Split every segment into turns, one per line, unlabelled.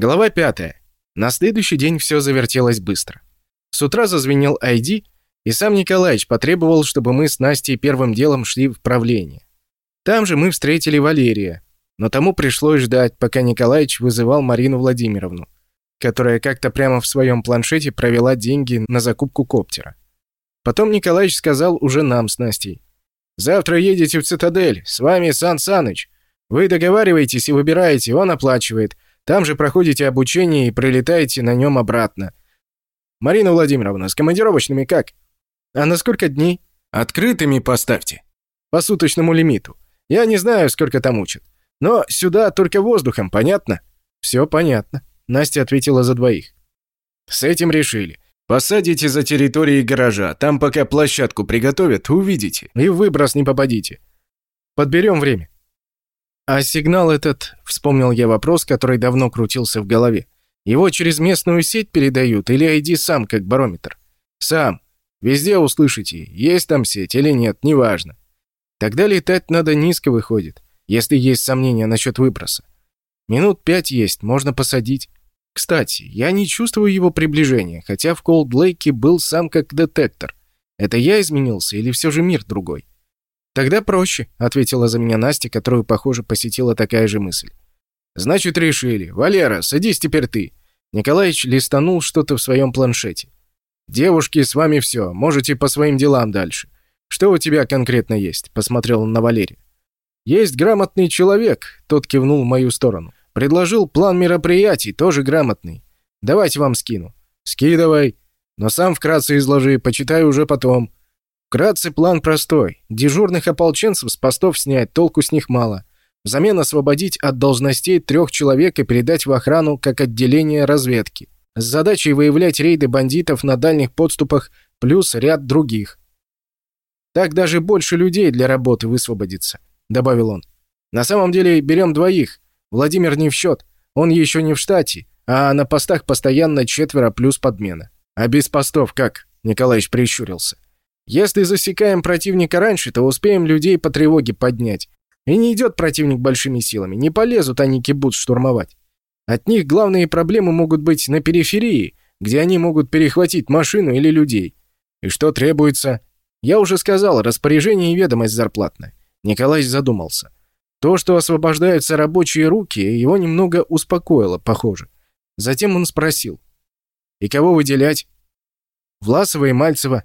Глава 5. На следующий день все завертелось быстро. С утра зазвенел ID, и сам Николаевич потребовал, чтобы мы с Настей первым делом шли в правление. Там же мы встретили Валерия, но тому пришлось ждать, пока Николаевич вызывал Марину Владимировну, которая как-то прямо в своем планшете провела деньги на закупку коптера. Потом Николаевич сказал уже нам с Настей. «Завтра едете в цитадель, с вами Сан Саныч. Вы договариваетесь и выбираете, он оплачивает. Там же проходите обучение и прилетаете на нем обратно. Марина Владимировна, с командировочными как? А на сколько дней?
Открытыми поставьте.
По суточному лимиту. Я не знаю, сколько там учат. Но сюда только воздухом, понятно? Все понятно. Настя ответила за двоих. С этим решили.
Посадите за территорией гаража. Там пока площадку приготовят, увидите.
И в выброс не попадите. Подберем время. А сигнал этот, вспомнил я вопрос, который давно крутился в голове. Его через местную сеть передают или ID сам как барометр? Сам. Везде услышите, есть там сеть или нет, неважно. Тогда летать надо низко выходит, если есть сомнения насчет выброса. Минут пять есть, можно посадить. Кстати, я не чувствую его приближения, хотя в Колд-Лейке был сам как детектор. Это я изменился или все же мир другой? «Тогда проще», — ответила за меня Настя, которую, похоже, посетила такая же мысль. «Значит, решили. Валера, садись теперь ты». Николаевич листанул что-то в своем планшете. «Девушки, с вами все. Можете по своим делам дальше. Что у тебя конкретно есть?» — посмотрел он на Валерия. «Есть грамотный человек», — тот кивнул в мою сторону. «Предложил план мероприятий, тоже грамотный. Давайте вам скину». «Скидывай. Но сам вкратце изложи, почитаю уже потом. Вкратце план простой. Дежурных ополченцев с постов снять, толку с них мало. Взамен освободить от должностей трех человек и передать в охрану как отделение разведки. С задачей выявлять рейды бандитов на дальних подступах плюс ряд других. Так даже больше людей для работы высвободится, добавил он. На самом деле берем двоих. Владимир не в счет. Он еще не в штате, а на постах постоянно четверо плюс подмена. А без постов как? Николаевич прищурился. Если засекаем противника раньше, то успеем людей по тревоге поднять. И не идет противник большими силами, не полезут они кибуц штурмовать. От них главные проблемы могут быть на периферии, где они могут перехватить машину или людей. И что требуется? Я уже сказал, распоряжение и ведомость зарплатная. Николай задумался. То, что освобождаются рабочие руки, его немного успокоило, похоже. Затем он спросил. «И кого выделять?» «Власова и Мальцева.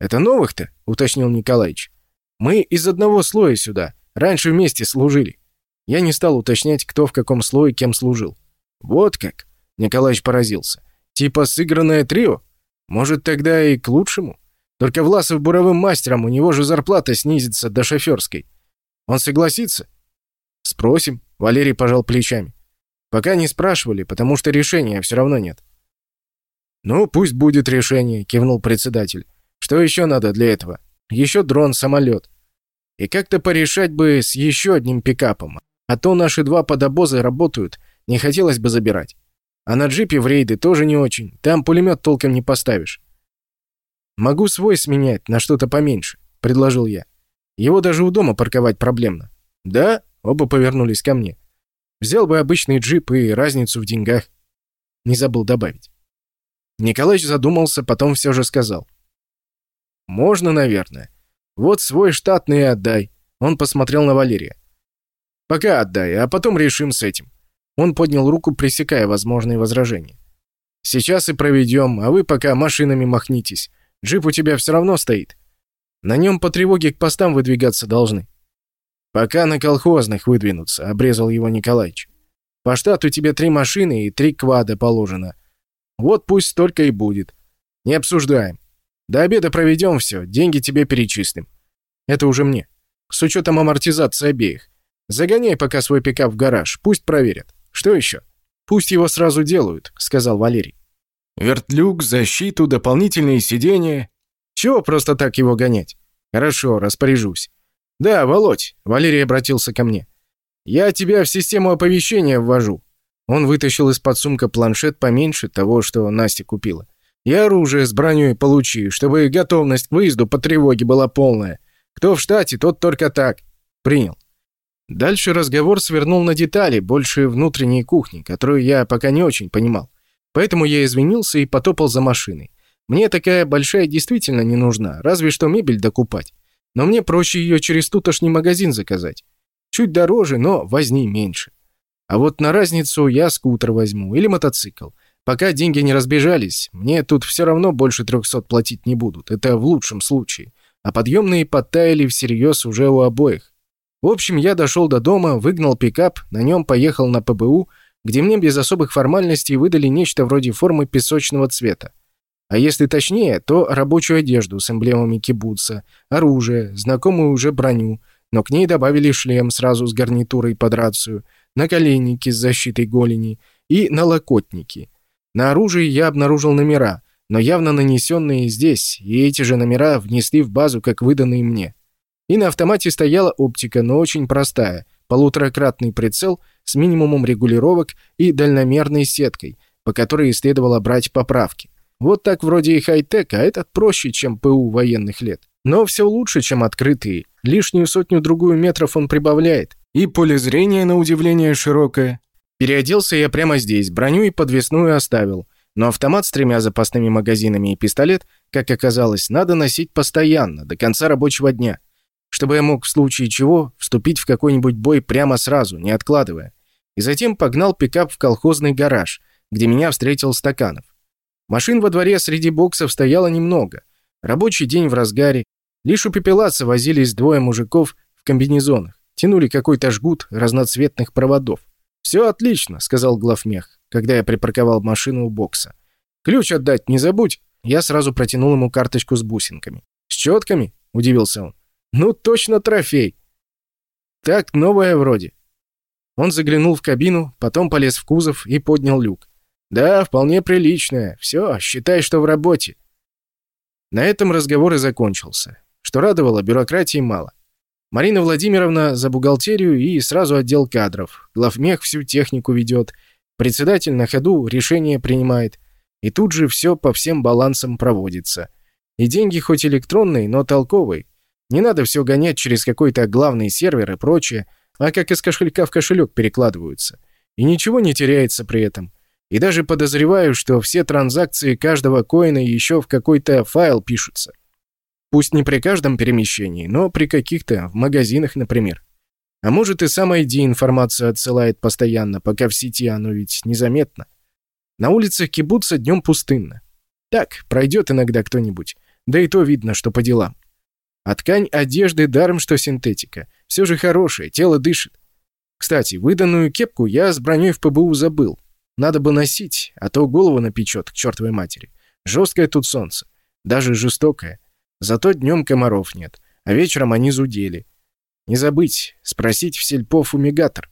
«Это новых-то?» — уточнил Николаевич. «Мы из одного слоя сюда. Раньше вместе служили». Я не стал уточнять, кто в каком слое кем служил. «Вот как?» — Николаевич поразился. «Типа сыгранное трио? Может, тогда и к лучшему? Только Власов буровым мастером, у него же зарплата снизится до шоферской. Он согласится?» «Спросим», — Валерий пожал плечами. «Пока не спрашивали, потому что решения все равно нет». «Ну, пусть будет решение», — кивнул председатель. Что еще надо для этого? Еще дрон, самолет. И как-то порешать бы с еще одним пикапом. А то наши два подобоза работают, не хотелось бы забирать. А на джипе в рейды тоже не очень, там пулемет толком не поставишь. «Могу свой сменять на что-то поменьше», — предложил я. «Его даже у дома парковать проблемно». «Да?» — оба повернулись ко мне. «Взял бы обычный джип и разницу в деньгах». Не забыл добавить. Николаевич задумался, потом все же сказал. «Можно, наверное. Вот свой штатный отдай». Он посмотрел на Валерия. «Пока отдай, а потом решим с этим». Он поднял руку, пресекая возможные возражения. «Сейчас и проведем, а вы пока машинами махнитесь. Джип у тебя все равно стоит. На нем по тревоге к постам выдвигаться должны». «Пока на колхозных выдвинутся», — обрезал его Николаевич. «По штату тебе три машины и три квада положено. Вот пусть столько и будет. Не обсуждаем. До обеда проведем все, деньги тебе перечислим. Это уже мне. С учетом амортизации обеих. Загоняй пока свой пикап в гараж, пусть проверят. Что еще? Пусть его сразу делают, сказал Валерий.
Вертлюк, защиту, дополнительные сиденья.
Чего просто так его гонять? Хорошо, распоряжусь. Да, Володь, Валерий обратился ко мне. Я тебя в систему оповещения ввожу. Он вытащил из-под сумка планшет поменьше того, что Настя купила. И оружие с броней получи, чтобы готовность к выезду по тревоге была полная. Кто в штате, тот только так. Принял. Дальше разговор свернул на детали, больше внутренней кухни, которую я пока не очень понимал. Поэтому я извинился и потопал за машиной. Мне такая большая действительно не нужна, разве что мебель докупать. Но мне проще ее через тутошний магазин заказать. Чуть дороже, но возни меньше. А вот на разницу я скутер возьму или мотоцикл. Пока деньги не разбежались, мне тут все равно больше 300 платить не будут. Это в лучшем случае. А подъемные подтаяли всерьез уже у обоих. В общем, я дошел до дома, выгнал пикап, на нем поехал на ПБУ, где мне без особых формальностей выдали нечто вроде формы песочного цвета. А если точнее, то рабочую одежду с эмблемами кибуца, оружие, знакомую уже броню, но к ней добавили шлем сразу с гарнитурой под рацию, наколенники с защитой голени и налокотники. На оружии я обнаружил номера, но явно нанесенные здесь, и эти же номера внесли в базу, как выданные мне. И на автомате стояла оптика, но очень простая, полуторакратный прицел с минимумом регулировок и дальномерной сеткой, по которой следовало брать поправки. Вот так вроде и хай-тек, а этот проще, чем ПУ военных лет. Но все лучше, чем открытые. Лишнюю сотню-другую метров он прибавляет. И поле зрения, на удивление, широкое. Переоделся я прямо здесь, броню и подвесную оставил. Но автомат с тремя запасными магазинами и пистолет, как оказалось, надо носить постоянно, до конца рабочего дня. Чтобы я мог в случае чего вступить в какой-нибудь бой прямо сразу, не откладывая. И затем погнал пикап в колхозный гараж, где меня встретил Стаканов. Машин во дворе среди боксов стояло немного. Рабочий день в разгаре. Лишь у пепелаца возились двое мужиков в комбинезонах. Тянули какой-то жгут разноцветных проводов. «Все отлично», — сказал главмех, когда я припарковал машину у бокса. «Ключ отдать не забудь». Я сразу протянул ему карточку с бусинками. «С четками?» — удивился он. «Ну, точно трофей». «Так, новая вроде». Он заглянул в кабину, потом полез в кузов и поднял люк. «Да, вполне приличная. Все, считай, что в работе». На этом разговор и закончился. Что радовало, бюрократии мало. Марина Владимировна за бухгалтерию и сразу отдел кадров. Главмех всю технику ведет. Председатель на ходу решение принимает. И тут же все по всем балансам проводится. И деньги хоть электронные, но толковые. Не надо все гонять через какой-то главный сервер и прочее, а как из кошелька в кошелек перекладываются. И ничего не теряется при этом. И даже подозреваю, что все транзакции каждого коина еще в какой-то файл пишутся. Пусть не при каждом перемещении, но при каких-то, в магазинах, например. А может и сам ID информацию отсылает постоянно, пока в сети оно ведь незаметно. На улицах кибуца днем пустынно. Так, пройдет иногда кто-нибудь. Да и то видно, что по делам. А ткань одежды даром, что синтетика. Все же хорошая, тело дышит. Кстати, выданную кепку я с броней в ПБУ забыл. Надо бы носить, а то голову напечет к чертовой матери. Жесткое тут солнце. Даже жестокое. Зато днем комаров нет, а вечером они зудели. Не забыть, спросить в сельпо фумигатор.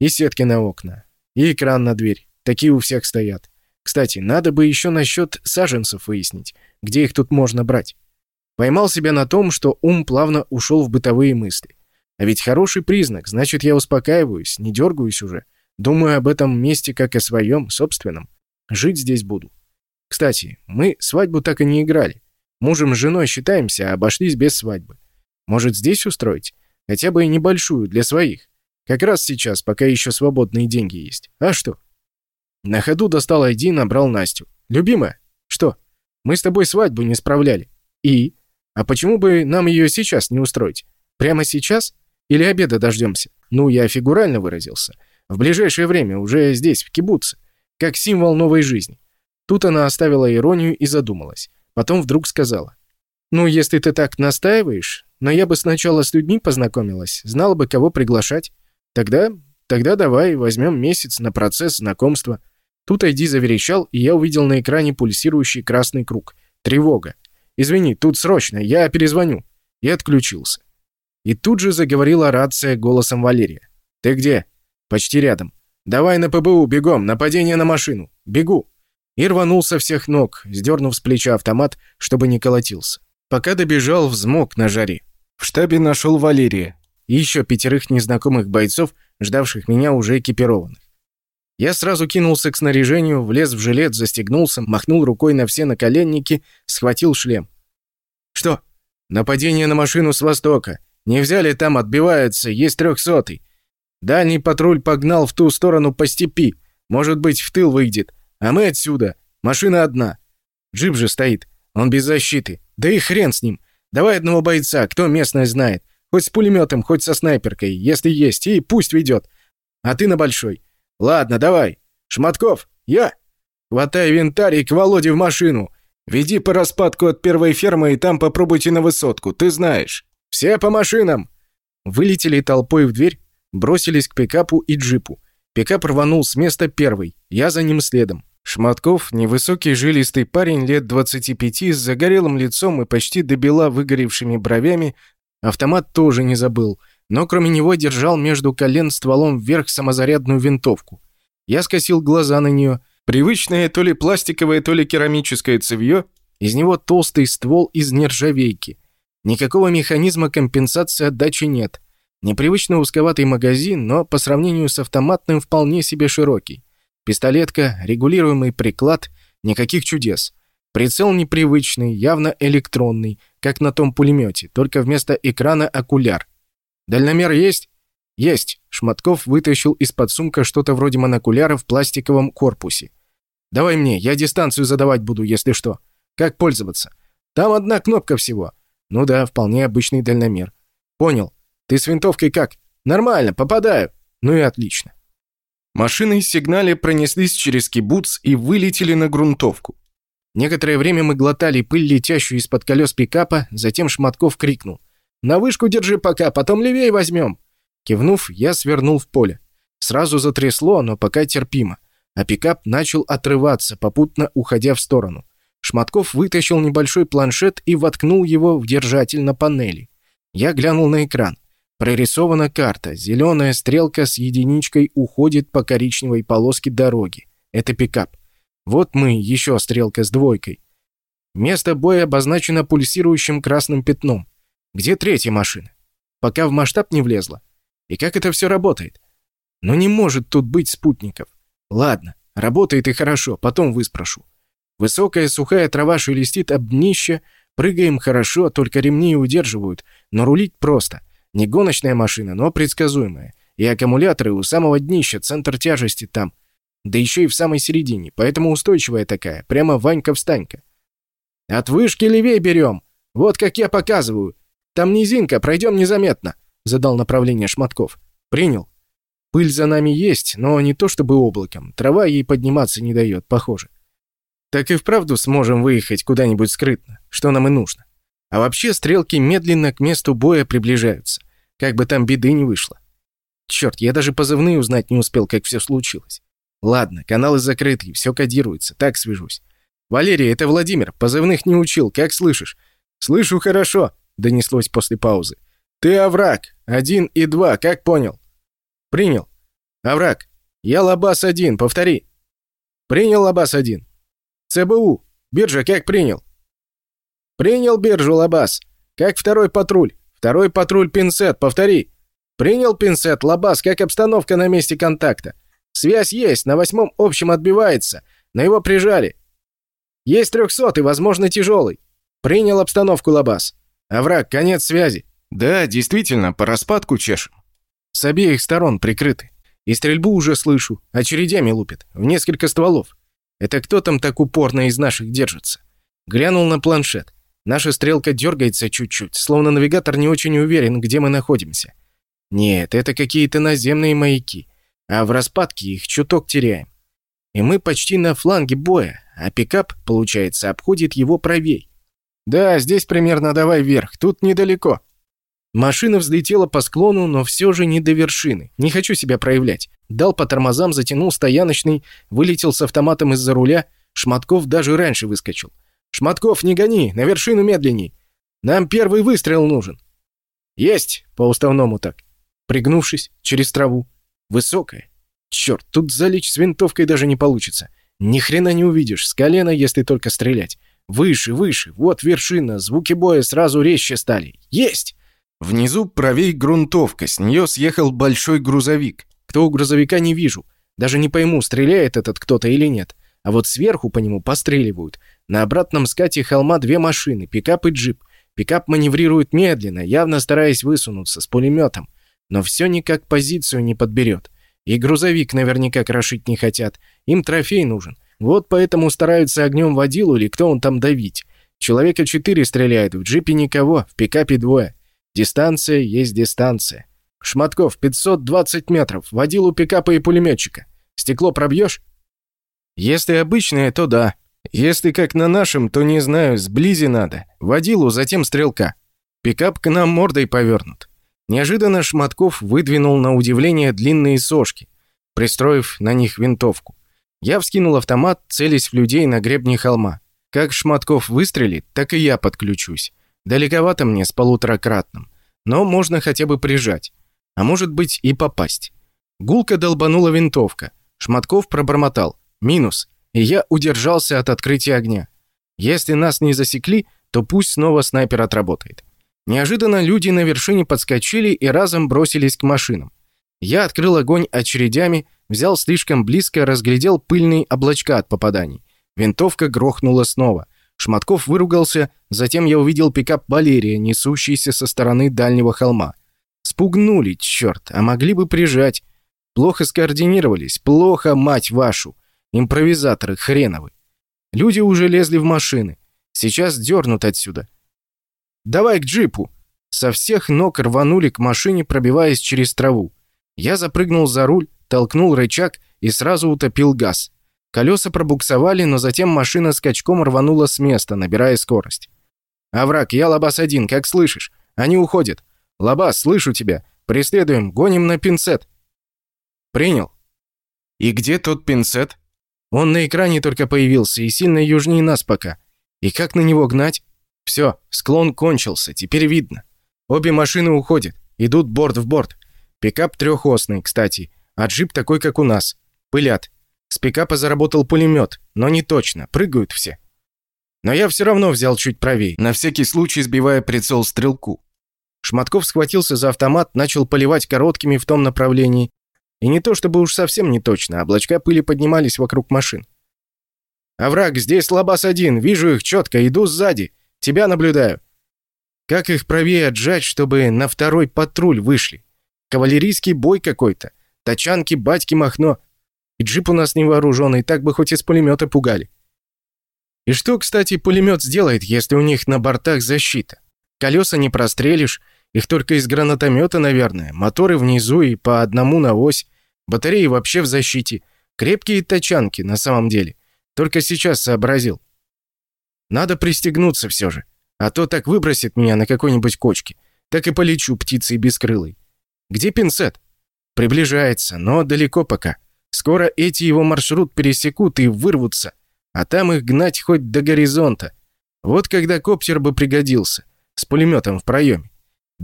И сетки на окна, и экран на дверь. Такие у всех стоят. Кстати, надо бы еще насчет саженцев выяснить, где их тут можно брать. Поймал себя на том, что ум плавно ушел в бытовые мысли. А ведь хороший признак, значит, я успокаиваюсь, не дергаюсь уже. Думаю об этом месте как о своем, собственном. Жить здесь буду. Кстати, мы свадьбу так и не играли. Мужем с женой считаемся, а обошлись без свадьбы. Может, здесь устроить? Хотя бы и небольшую, для своих. Как раз сейчас, пока еще свободные деньги есть. А что? На ходу достал ID, набрал Настю. «Любимая, что? Мы с тобой свадьбу не справляли. И? А почему бы нам ее сейчас не устроить? Прямо сейчас? Или обеда дождемся? Ну, я фигурально выразился. В ближайшее время, уже здесь, в кибуце. Как символ новой жизни. Тут она оставила иронию и задумалась. Потом вдруг сказала. «Ну, если ты так настаиваешь, но я бы сначала с людьми познакомилась, знала бы, кого приглашать. Тогда, тогда давай возьмем месяц на процесс знакомства». Тут Айди заверещал, и я увидел на экране пульсирующий красный круг. Тревога. «Извини, тут срочно, я перезвоню». И отключился. И тут же заговорила рация голосом Валерия. «Ты где?» «Почти рядом». «Давай на ПБУ, бегом, нападение на машину». «Бегу». И рванул со всех ног, сдернув с плеча автомат, чтобы не колотился. Пока добежал, взмок на жаре. В штабе нашел Валерия и еще пятерых незнакомых бойцов, ждавших меня уже экипированных. Я сразу кинулся к снаряжению, влез в жилет, застегнулся, махнул рукой на все наколенники, схватил шлем. «Что?» «Нападение на машину с востока. Не взяли там, отбиваются, есть трехсотый. Дальний патруль погнал в ту сторону по степи. Может быть, в тыл выйдет. А мы отсюда. Машина одна. Джип же стоит. Он без защиты. Да и хрен с ним. Давай одного бойца, кто местное знает. Хоть с пулеметом, хоть со снайперкой, если есть, и пусть ведет. А ты на большой. Ладно, давай. Шматков, я. Хватай винтарь и к Володе в машину. Веди по распадку от первой фермы и там попробуйте на высотку, ты знаешь. Все по машинам. Вылетели толпой в дверь, бросились к пикапу и джипу. Пикап рванул с места первый, я за ним следом. Шматков, невысокий жилистый парень лет 25 с загорелым лицом и почти до бела выгоревшими бровями, автомат тоже не забыл, но кроме него держал между колен стволом вверх самозарядную винтовку. Я скосил глаза на нее. Привычное то ли пластиковое, то ли керамическое цевье, из него толстый ствол из нержавейки. Никакого механизма компенсации отдачи нет. Непривычно узковатый магазин, но по сравнению с автоматным вполне себе широкий. Пистолетка, регулируемый приклад, никаких чудес. Прицел непривычный, явно электронный, как на том пулемете, только вместо экрана окуляр. Дальномер есть? Есть. Шматков вытащил из-под сумка что-то вроде монокуляра в пластиковом корпусе. Давай мне, я дистанцию задавать буду, если что. Как пользоваться? Там одна кнопка всего. Ну да, вполне обычный дальномер. Понял. Ты с винтовкой как? Нормально, попадаю. Ну и отлично. Машины сигнале пронеслись через кибуц и вылетели на грунтовку. Некоторое время мы глотали пыль, летящую из-под колес пикапа, затем Шматков крикнул. «На вышку держи пока, потом левее возьмем!» Кивнув, я свернул в поле. Сразу затрясло, но пока терпимо. А пикап начал отрываться, попутно уходя в сторону. Шматков вытащил небольшой планшет и воткнул его в держатель на панели. Я глянул на экран. Прорисована карта. Зеленая стрелка с единичкой уходит по коричневой полоске дороги. Это пикап. Вот мы, еще стрелка с двойкой. Место боя обозначено пульсирующим красным пятном. Где третья машина? Пока в масштаб не влезла. И как это все работает? Но не может тут быть спутников. Ладно, работает и хорошо, потом выспрошу. Высокая сухая трава шелестит об днище, прыгаем хорошо, только ремни удерживают, но рулить просто — не гоночная машина, но предсказуемая. И аккумуляторы у самого днища, центр тяжести там. Да еще и в самой середине, поэтому устойчивая такая, прямо Ванька-встанька. От вышки левее берем. Вот как я показываю. Там низинка, пройдем незаметно. Задал направление Шматков. Принял. Пыль за нами есть, но не то чтобы облаком. Трава ей подниматься не дает, похоже. Так и вправду сможем выехать куда-нибудь скрытно, что нам и нужно. А вообще стрелки медленно к месту боя приближаются. Как бы там беды не вышло. Черт, я даже позывные узнать не успел, как все случилось. Ладно, каналы закрыты, все кодируется, так свяжусь. Валерий, это Владимир, позывных не учил, как слышишь? Слышу хорошо, донеслось после паузы. Ты овраг, один и два, как понял? Принял. Овраг, я Лабас-1, повтори. Принял Лабас-1. ЦБУ, биржа как принял? Принял биржу Лабас. Как второй патруль? Второй патруль Пинсет, повтори. Принял Пинсет, Лабас, как обстановка на месте контакта? Связь есть, на восьмом общем отбивается. На его прижали. Есть трехсотый, возможно, тяжелый. Принял обстановку Лабас. Овраг, конец связи. Да, действительно, по распадку чешем. С обеих сторон прикрыты. И стрельбу уже слышу. Очередями лупят. В несколько стволов. Это кто там так упорно из наших держится? Глянул на планшет. Наша стрелка дергается чуть-чуть, словно навигатор не очень уверен, где мы находимся. Нет, это какие-то наземные маяки, а в распадке их чуток теряем. И мы почти на фланге боя, а пикап, получается, обходит его правей. Да, здесь примерно давай вверх, тут недалеко. Машина взлетела по склону, но все же не до вершины. Не хочу себя проявлять. Дал по тормозам, затянул стояночный, вылетел с автоматом из-за руля, Шматков даже раньше выскочил. «Шматков, не гони! На вершину медленней! Нам первый выстрел нужен!» «Есть!» — по-уставному так. Пригнувшись, через траву. Высокая. Черт, тут залечь с винтовкой даже не получится. Ни хрена не увидишь, с колена, если только стрелять. Выше, выше, вот вершина, звуки боя сразу резче стали. Есть! Внизу правей грунтовка, с нее съехал большой грузовик. Кто у грузовика не вижу. Даже не пойму, стреляет этот кто-то или нет. А вот сверху по нему постреливают. На обратном скате холма две машины, пикап и джип. Пикап маневрирует медленно, явно стараясь высунуться с пулеметом, но все никак позицию не подберет. И грузовик наверняка крошить не хотят. Им трофей нужен. Вот поэтому стараются огнем водилу или кто он там давить. Человека четыре стреляет, в джипе никого, в пикапе двое. Дистанция есть дистанция. Шматков, 520 метров, водилу пикапа и пулеметчика. Стекло пробьешь? Если обычное, то да. Если как на нашем, то не знаю, сблизи надо. Водилу, затем стрелка. Пикап к нам мордой повернут. Неожиданно Шматков выдвинул на удивление длинные сошки, пристроив на них винтовку. Я вскинул автомат, целясь в людей на гребне холма. Как Шматков выстрелит, так и я подключусь. Далековато мне с полуторакратным. Но можно хотя бы прижать. А может быть и попасть. Гулка долбанула винтовка. Шматков пробормотал. Минус. И я удержался от открытия огня. Если нас не засекли, то пусть снова снайпер отработает. Неожиданно люди на вершине подскочили и разом бросились к машинам. Я открыл огонь очередями, взял слишком близко, разглядел пыльные облачка от попаданий. Винтовка грохнула снова. Шматков выругался, затем я увидел пикап Валерия, несущийся со стороны дальнего холма. Спугнули, черт, а могли бы прижать. Плохо скоординировались, плохо, мать вашу. Импровизаторы хреновы. Люди уже лезли в машины. Сейчас дернут отсюда. «Давай к джипу!» Со всех ног рванули к машине, пробиваясь через траву. Я запрыгнул за руль, толкнул рычаг и сразу утопил газ. Колеса пробуксовали, но затем машина скачком рванула с места, набирая скорость. «Авраг, я Лабас-1, как слышишь? Они уходят. Лабас, слышу тебя. Преследуем, гоним на пинцет». «Принял». «И где тот пинцет?» «Он на экране только появился и сильно южнее нас пока. И как на него гнать?» Все, склон кончился, теперь видно. Обе машины уходят, идут борт в борт. Пикап трехосный, кстати, а джип такой, как у нас. Пылят. С пикапа заработал пулемет, но не точно, прыгают все. Но я все равно взял чуть правее, на всякий случай сбивая прицел стрелку. Шматков схватился за автомат, начал поливать короткими в том направлении. И не то чтобы уж совсем не точно, облачка пыли поднимались вокруг машин. «Овраг, здесь Лабас-1, вижу их четко, иду сзади. Тебя наблюдаю. Как их правее отжать, чтобы на второй патруль вышли? Кавалерийский бой какой-то. Тачанки, батьки, махно. И джип у нас невооруженный, так бы хоть из пулемета пугали. И что, кстати, пулемет сделает, если у них на бортах защита? Колеса не прострелишь, их только из гранатомета, наверное. Моторы внизу и по одному на ось. Батареи вообще в защите. Крепкие тачанки, на самом деле. Только сейчас сообразил. Надо пристегнуться все же. А то так выбросит меня на какой-нибудь кочке. Так и полечу птицей бескрылой. Где пинцет? Приближается, но далеко пока. Скоро эти его маршрут пересекут и вырвутся. А там их гнать хоть до горизонта. Вот когда коптер бы пригодился. С пулеметом в проеме.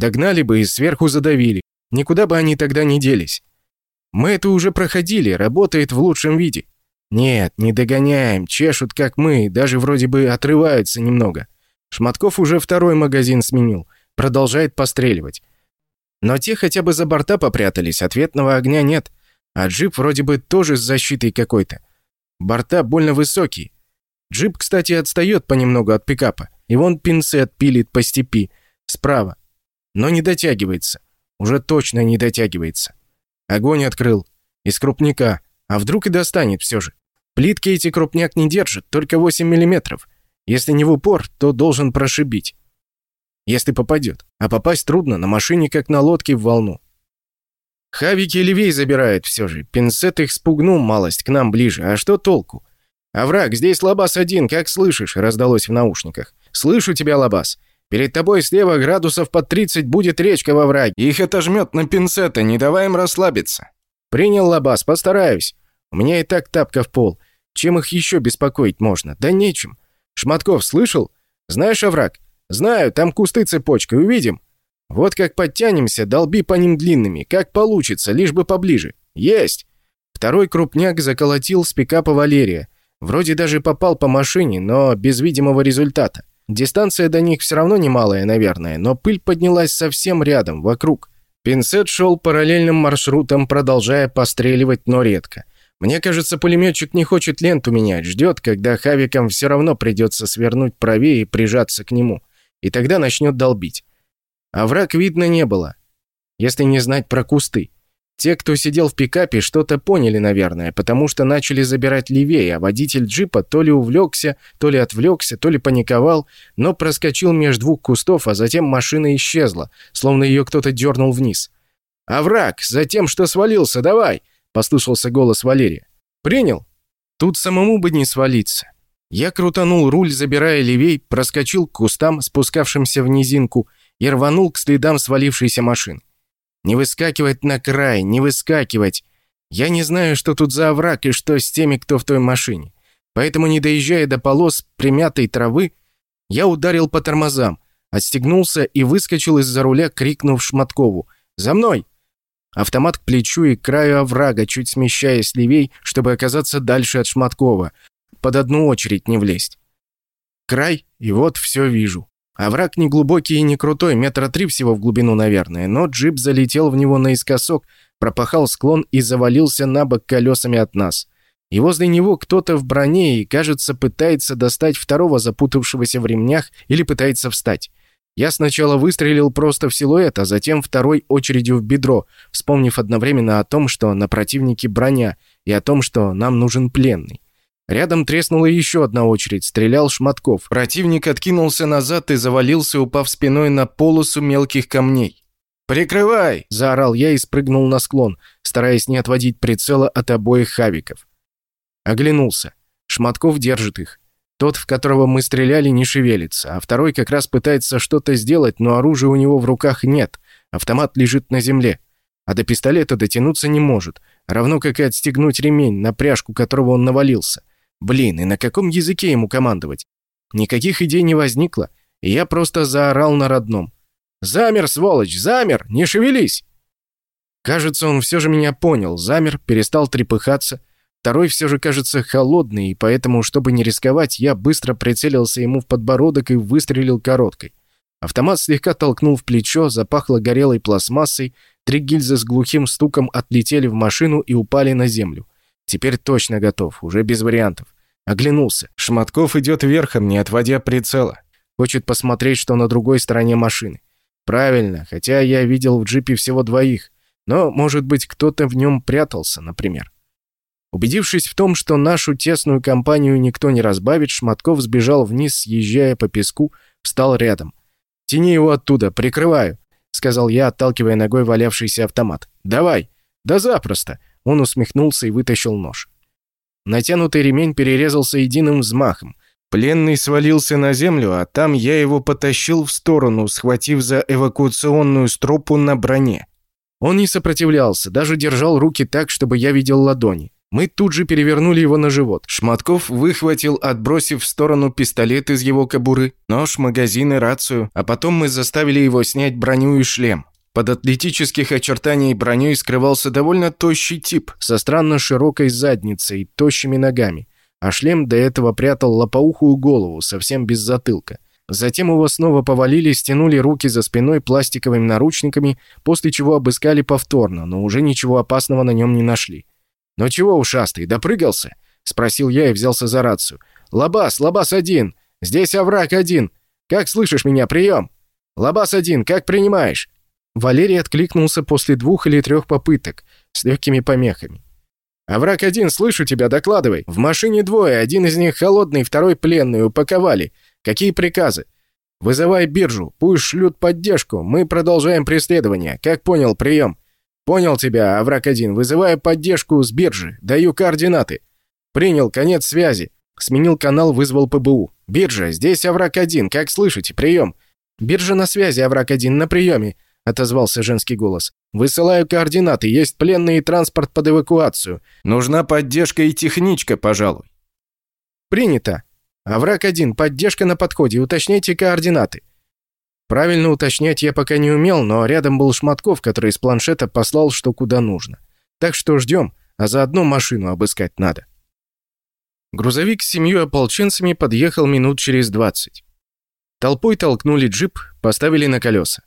Догнали бы и сверху задавили. Никуда бы они тогда не делись. Мы это уже проходили, работает в лучшем виде. Нет, не догоняем, чешут как мы, даже вроде бы отрываются немного. Шматков уже второй магазин сменил, продолжает постреливать. Но те хотя бы за борта попрятались, ответного огня нет. А джип вроде бы тоже с защитой какой-то. Борта больно высокие. Джип, кстати, отстает понемногу от пикапа. И вон пинцет пилит по степи, справа. Но не дотягивается. Уже точно не дотягивается. Огонь открыл. Из крупника. А вдруг и достанет все же. Плитки эти крупняк не держит, только 8 миллиметров. Если не в упор, то должен прошибить. Если попадет. А попасть трудно, на машине как на лодке в волну. Хавики левей забирают все же. Пинцет их спугнул малость к нам ближе. А что толку? «Овраг, здесь Лабас один, как слышишь?» — раздалось в наушниках. «Слышу тебя, Лабас. Перед тобой слева градусов под 30 будет речка во враге. Их отожмет на пинцеты, не давай им расслабиться». «Принял, Лабас, постараюсь. У меня и так тапка в пол. Чем их еще беспокоить можно? Да нечем. Шматков, слышал? Знаешь овраг? Знаю, там кусты цепочкой, увидим. Вот как подтянемся, долби по ним длинными, как получится, лишь бы поближе. Есть! Второй крупняк заколотил с пикапа Валерия. Вроде даже попал по машине, но без видимого результата. Дистанция до них все равно немалая, наверное, но пыль поднялась совсем рядом, вокруг. Пинцет шел параллельным маршрутом, продолжая постреливать, но редко. Мне кажется, пулеметчик не хочет ленту менять, ждет, когда хавикам все равно придется свернуть правее и прижаться к нему. и тогда начнет долбить. А враг видно не было, если не знать про кусты. Те, кто сидел в пикапе, что-то поняли, наверное, потому что начали забирать левее, а водитель джипа то ли увлекся, то ли отвлекся, то ли паниковал, но проскочил между двух кустов, а затем машина исчезла, словно ее кто-то дернул вниз. «А враг! За тем, что свалился, давай!» — послышался голос Валерия. «Принял?» Тут самому бы не свалиться. Я крутанул руль, забирая левей, проскочил к кустам, спускавшимся в низинку, и рванул к следам свалившейся машины. Не выскакивать на край, не выскакивать. Я не знаю, что тут за овраг и что с теми, кто в той машине. Поэтому, не доезжая до полос примятой травы, я ударил по тормозам, отстегнулся и выскочил из-за руля, крикнув Шматкову «За мной!». Автомат к плечу и к краю оврага, чуть смещаясь левей, чтобы оказаться дальше от Шматкова, под одну очередь не влезть. Край, и вот все вижу. Овраг а не глубокий и не крутой, метра три всего в глубину, наверное, но джип залетел в него наискосок, пропахал склон и завалился на бок колесами от нас. И возле него кто-то в броне и, кажется, пытается достать второго запутавшегося в ремнях или пытается встать. Я сначала выстрелил просто в силуэт, а затем второй очередью в бедро, вспомнив одновременно о том, что на противнике броня, и о том, что нам нужен пленный. Рядом треснула еще одна очередь, стрелял Шматков. Противник откинулся назад и завалился, упав спиной на полосу мелких камней. «Прикрывай!» – заорал я и спрыгнул на склон, стараясь не отводить прицела от обоих хавиков. Оглянулся. Шматков держит их. Тот, в которого мы стреляли, не шевелится, а второй как раз пытается что-то сделать, но оружия у него в руках нет. Автомат лежит на земле. А до пистолета дотянуться не может, равно как и отстегнуть ремень, на пряжку которого он навалился. Блин, и на каком языке ему командовать? Никаких идей не возникло, и я просто заорал на родном. «Замер, сволочь, замер! Не шевелись!» Кажется, он все же меня понял, замер, перестал трепыхаться. Второй все же кажется холодный, и поэтому, чтобы не рисковать, я быстро прицелился ему в подбородок и выстрелил короткой. Автомат слегка толкнул в плечо, запахло горелой пластмассой, три гильзы с глухим стуком отлетели в машину и упали на землю. Теперь точно готов, уже без вариантов. Оглянулся. Шматков идет верхом, не отводя прицела. Хочет посмотреть, что на другой стороне машины. Правильно, хотя я видел в джипе всего двоих. Но, может быть, кто-то в нем прятался, например. Убедившись в том, что нашу тесную компанию никто не разбавит, Шматков сбежал вниз, съезжая по песку, встал рядом. «Тяни его оттуда, прикрываю», — сказал я, отталкивая ногой валявшийся автомат. «Давай!» «Да запросто!» Он усмехнулся и вытащил нож. Натянутый ремень перерезался единым взмахом. Пленный свалился на землю, а там я его потащил в сторону, схватив за эвакуационную стропу на броне. Он не сопротивлялся, даже держал руки так, чтобы я видел ладони. Мы тут же перевернули его на живот. Шматков выхватил, отбросив в сторону пистолет из его кобуры, нож, магазин и рацию, а потом мы заставили его снять броню и шлем. Под атлетических очертаний броней скрывался довольно тощий тип со странно широкой задницей и тощими ногами, а шлем до этого прятал лопоухую голову, совсем без затылка. Затем его снова повалили, стянули руки за спиной пластиковыми наручниками, после чего обыскали повторно, но уже ничего опасного на нем не нашли. «Ну чего, ушастый, допрыгался?» — спросил я и взялся за рацию. «Лабас, Лабас один! Здесь овраг один! Как слышишь меня, прием! Лабас один, как принимаешь?» Валерий откликнулся после двух или трех попыток, с легкими помехами. «А враг один, слышу тебя, докладывай. В машине двое, один из них холодный, второй пленный, упаковали. Какие приказы?» «Вызывай биржу, пусть шлют поддержку, мы продолжаем преследование. Как понял, прием?» «Понял тебя, Аврак один, вызываю поддержку с биржи, даю координаты». «Принял, конец связи». Сменил канал, вызвал ПБУ. «Биржа, здесь Аврак один, как слышите, прием?» «Биржа на связи, Аврак один, на приеме отозвался женский голос. «Высылаю координаты. Есть пленный и транспорт под эвакуацию. Нужна поддержка и техничка, пожалуй». «Принято. Овраг один. Поддержка на подходе. Уточняйте координаты». Правильно уточнять я пока не умел, но рядом был Шматков, который из планшета послал, что куда нужно. Так что ждем, а заодно машину обыскать надо. Грузовик с семью ополченцами подъехал минут через двадцать. Толпой толкнули джип, поставили на колеса.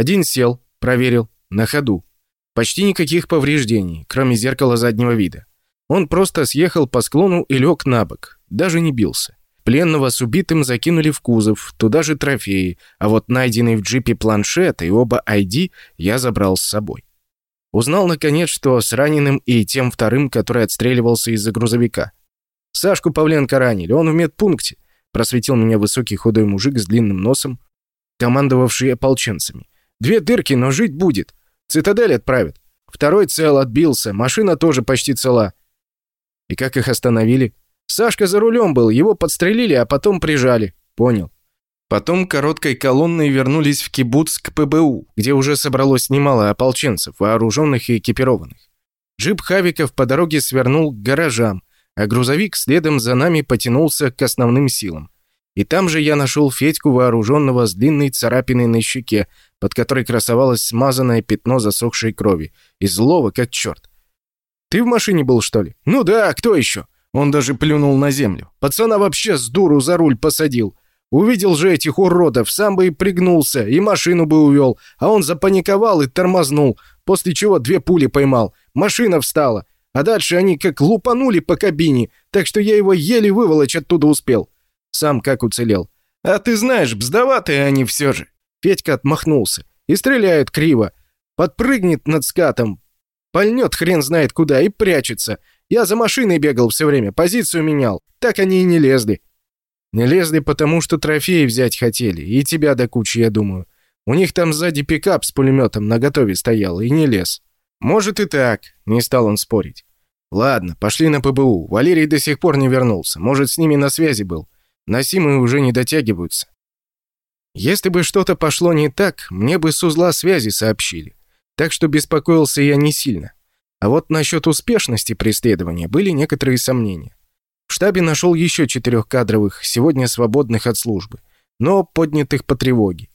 Один сел, проверил, на ходу. Почти никаких повреждений, кроме зеркала заднего вида. Он просто съехал по склону и лег на бок, даже не бился. Пленного с убитым закинули в кузов, туда же трофеи, а вот найденный в джипе планшет и оба ID я забрал с собой. Узнал, наконец, что с раненым и тем вторым, который отстреливался из-за грузовика. Сашку Павленко ранили, он в медпункте. Просветил меня высокий худой мужик с длинным носом, командовавший ополченцами. Две дырки, но жить будет. Цитадель отправят. Второй цел отбился, машина тоже почти цела. И как их остановили? Сашка за рулем был, его подстрелили, а потом прижали. Понял. Потом короткой колонной вернулись в кибуц к ПБУ, где уже собралось немало ополченцев, вооруженных и экипированных. Джип Хавиков по дороге свернул к гаражам, а грузовик следом за нами потянулся к основным силам. И там же я нашел Федьку, вооруженного с длинной царапиной на щеке, под которой красовалось смазанное пятно засохшей крови, и злого как черт. «Ты в машине был, что ли?» «Ну да, кто еще?» Он даже плюнул на землю. Пацана вообще с дуру за руль посадил. Увидел же этих уродов, сам бы и пригнулся, и машину бы увел, а он запаниковал и тормознул, после чего две пули поймал. Машина встала, а дальше они как лупанули по кабине, так что я его еле выволочь оттуда успел. Сам как уцелел. А ты знаешь, бздоватые они все же. Петька отмахнулся. И стреляют криво. Подпрыгнет над скатом, пальнет хрен знает куда и прячется. Я за машиной бегал все время, позицию менял. Так они и не лезли. Не лезли, потому что трофеи взять хотели. И тебя до кучи, я думаю. У них там сзади пикап с пулеметом наготове стоял и не лез. Может и так, не стал он спорить. Ладно, пошли на ПБУ. Валерий до сих пор не вернулся. Может, с ними на связи был. Носимые уже не дотягиваются. Если бы что-то пошло не так, мне бы с узла связи сообщили. Так что беспокоился я не сильно. А вот насчет успешности преследования были некоторые сомнения. В штабе нашел еще четырех кадровых, сегодня свободных от службы, но поднятых по тревоге.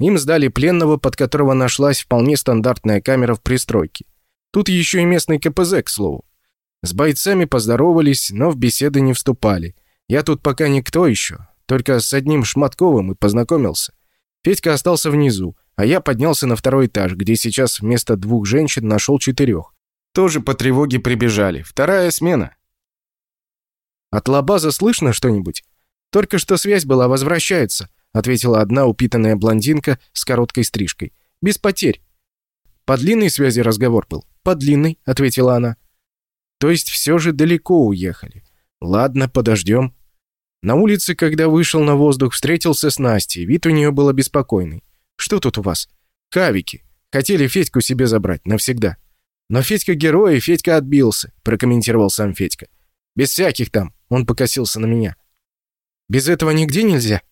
Им сдали пленного, под которого нашлась вполне стандартная камера в пристройке. Тут еще и местный КПЗ, к слову. С бойцами поздоровались, но в беседы не вступали. Я тут пока никто еще, только с одним Шматковым и познакомился. Федька остался внизу, а я поднялся на второй этаж, где сейчас вместо двух женщин нашел четырех. Тоже по тревоге прибежали. Вторая смена. «От лабаза слышно что-нибудь?» «Только что связь была, возвращается», — ответила одна упитанная блондинка с короткой стрижкой. «Без потерь». «По длинной связи разговор был?» «По длинной», — ответила она. «То есть все же далеко уехали. Ладно, подождем». На улице, когда вышел на воздух, встретился с Настей. Вид у нее был обеспокоенный. «Что тут у вас?» «Кавики. Хотели Федьку себе забрать навсегда». «Но Федька герой, и Федька отбился», — прокомментировал сам Федька. «Без всяких там. Он покосился на меня. «Без этого нигде нельзя?»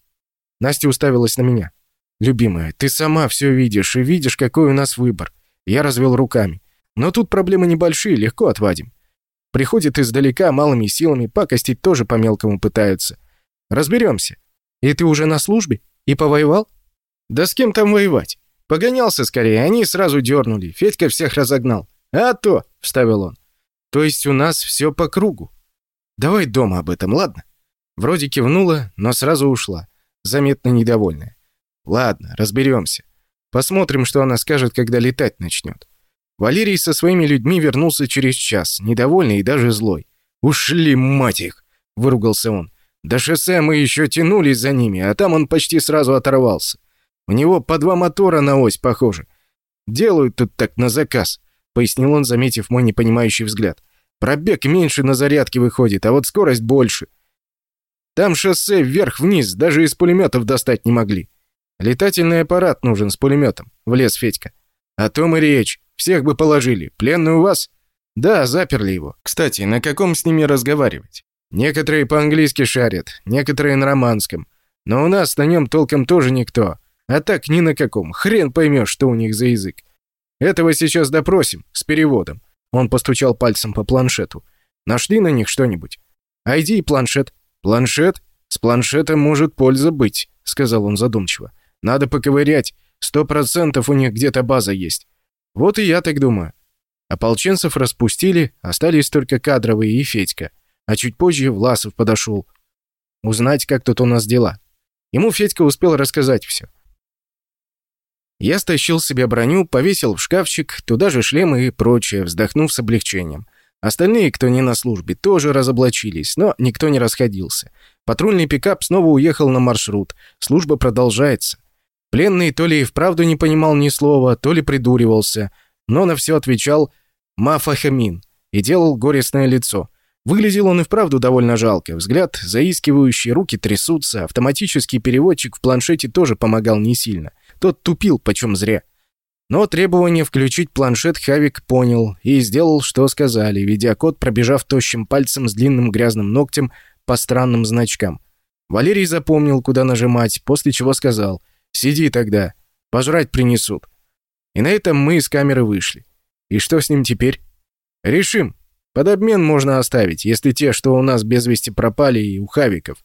Настя уставилась на меня. «Любимая, ты сама все видишь и видишь, какой у нас выбор». Я развел руками. «Но тут проблемы небольшие, легко отвадим. Приходит издалека, малыми силами, пакостить тоже по-мелкому пытаются. Разберемся. И ты уже на службе? И повоевал?» «Да с кем там воевать? Погонялся скорее, они сразу дернули. Федька всех разогнал. А то!» — вставил он. «То есть у нас все по кругу?» Давай дома об этом, ладно?» Вроде кивнула, но сразу ушла, заметно недовольная. «Ладно, разберемся. Посмотрим, что она скажет, когда летать начнет». Валерий со своими людьми вернулся через час, недовольный и даже злой. «Ушли, мать их!» — выругался он. «До шоссе мы еще тянулись за ними, а там он почти сразу оторвался. У него по два мотора на ось, похоже. Делают тут так на заказ», — пояснил он, заметив мой непонимающий взгляд. Пробег меньше на зарядке выходит, а вот скорость больше. Там шоссе вверх-вниз, даже из пулеметов достать не могли. Летательный аппарат нужен с пулеметом, влез Федька. О том и речь. Всех бы положили. Пленный у вас? Да, заперли его. Кстати, на каком с ними разговаривать? Некоторые по-английски шарят, некоторые на романском. Но у нас на нем толком тоже никто. А так ни на каком. Хрен поймешь, что у них за язык. Этого сейчас допросим, с переводом. Он постучал пальцем по планшету. «Нашли на них что-нибудь?» «Айди и планшет». «Планшет? С планшетом может польза быть», — сказал он задумчиво. «Надо поковырять. Сто процентов у них где-то база есть». «Вот и я так думаю». Ополченцев распустили, остались только кадровые и Федька. А чуть позже Власов подошел. Узнать, как тут у нас дела. Ему Федька успел рассказать все. Я стащил себе броню, повесил в шкафчик, туда же шлемы и прочее, вздохнув с облегчением. Остальные, кто не на службе, тоже разоблачились, но никто не расходился. Патрульный пикап снова уехал на маршрут. Служба продолжается. Пленный то ли и вправду не понимал ни слова, то ли придуривался, но на все отвечал «Мафахамин» и делал горестное лицо. Выглядел он и вправду довольно жалко. Взгляд заискивающий, руки трясутся. Автоматический переводчик в планшете тоже помогал не сильно. Тот тупил, почем зря. Но требование включить планшет Хавик понял и сделал, что сказали, ведя код, пробежав тощим пальцем с длинным грязным ногтем по странным значкам. Валерий запомнил, куда нажимать, после чего сказал «Сиди тогда, пожрать принесут». И на этом мы из камеры вышли. И что с ним теперь? Решим. Под обмен можно оставить, если те, что у нас без вести пропали, и у Хавиков.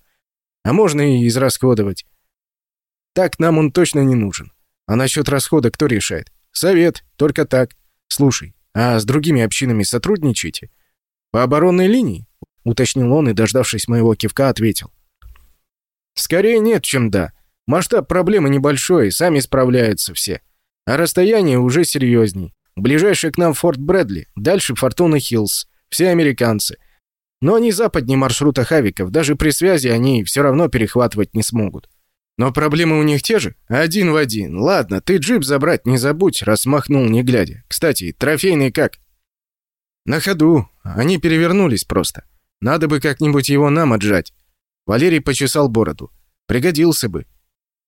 А можно и израсходовать. Так нам он точно не нужен. А насчет расхода кто решает? Совет, только так. Слушай, а с другими общинами сотрудничаете? По оборонной линии? Уточнил он и, дождавшись моего кивка, ответил. Скорее нет, чем да. Масштаб проблемы небольшой, сами справляются все. А расстояние уже серьезней. Ближайший к нам Форт Брэдли, дальше Фортуна Хиллз. Все американцы. Но они западнее маршрута Хавиков, даже при связи они все равно перехватывать не смогут. Но проблемы у них те же? Один в один. Ладно, ты джип забрать не забудь, размахнул не глядя. Кстати, трофейный как? На ходу. Они перевернулись просто. Надо бы как-нибудь его нам отжать. Валерий почесал бороду. Пригодился бы.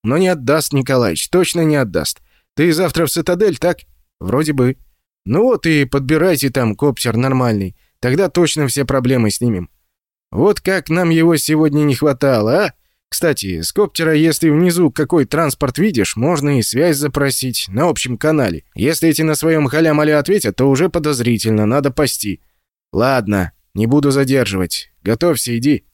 Но не отдаст Николаевич, точно не отдаст. Ты завтра в цитадель, так? Вроде бы. Ну вот и подбирайте там коптер нормальный. Тогда точно все проблемы снимем. Вот как нам его сегодня не хватало, а? Кстати, с коптера, если внизу какой транспорт видишь, можно и связь запросить на общем канале. Если эти на своем халямале ответят, то уже подозрительно, надо пасти. Ладно, не буду задерживать. Готовься, иди.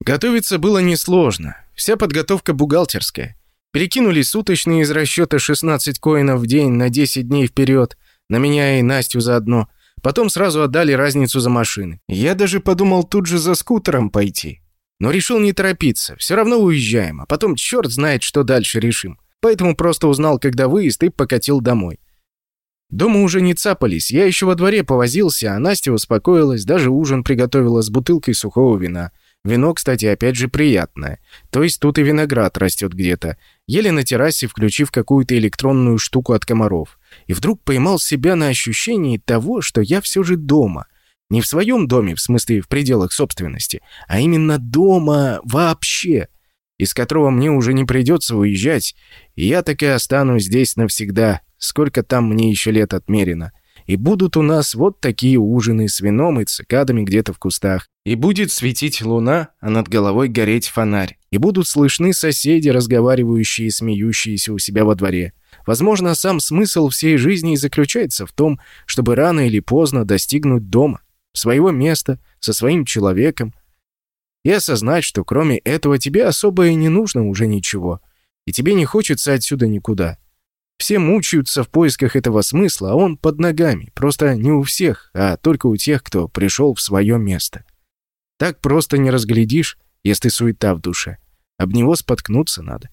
Готовиться было несложно. Вся подготовка бухгалтерская. Перекинули суточные из расчета 16 коинов в день на 10 дней вперед, на меня и Настю заодно. Потом сразу отдали разницу за машины. Я даже подумал тут же за скутером пойти. Но решил не торопиться, все равно уезжаем, а потом черт знает, что дальше решим. Поэтому просто узнал, когда выезд, и покатил домой. Дома уже не цапались, я еще во дворе повозился, а Настя успокоилась, даже ужин приготовила с бутылкой сухого вина. Вино, кстати, опять же приятное. То есть тут и виноград растет где-то. Ели на террасе, включив какую-то электронную штуку от комаров. И вдруг поймал себя на ощущении того, что я все же дома. Не в своем доме, в смысле в пределах собственности, а именно дома вообще, из которого мне уже не придется уезжать, и я так и останусь здесь навсегда, сколько там мне еще лет отмерено. И будут у нас вот такие ужины с вином и цикадами где-то в кустах. И будет светить луна, а над головой гореть фонарь. И будут слышны соседи, разговаривающие и смеющиеся у себя во дворе. Возможно, сам смысл всей жизни и заключается в том, чтобы рано или поздно достигнуть дома своего места, со своим человеком, и осознать, что кроме этого тебе особо и не нужно уже ничего, и тебе не хочется отсюда никуда. Все мучаются в поисках этого смысла, а он под ногами, просто не у всех, а только у тех, кто пришел в свое место. Так просто не разглядишь, если суета в душе. Об него споткнуться надо.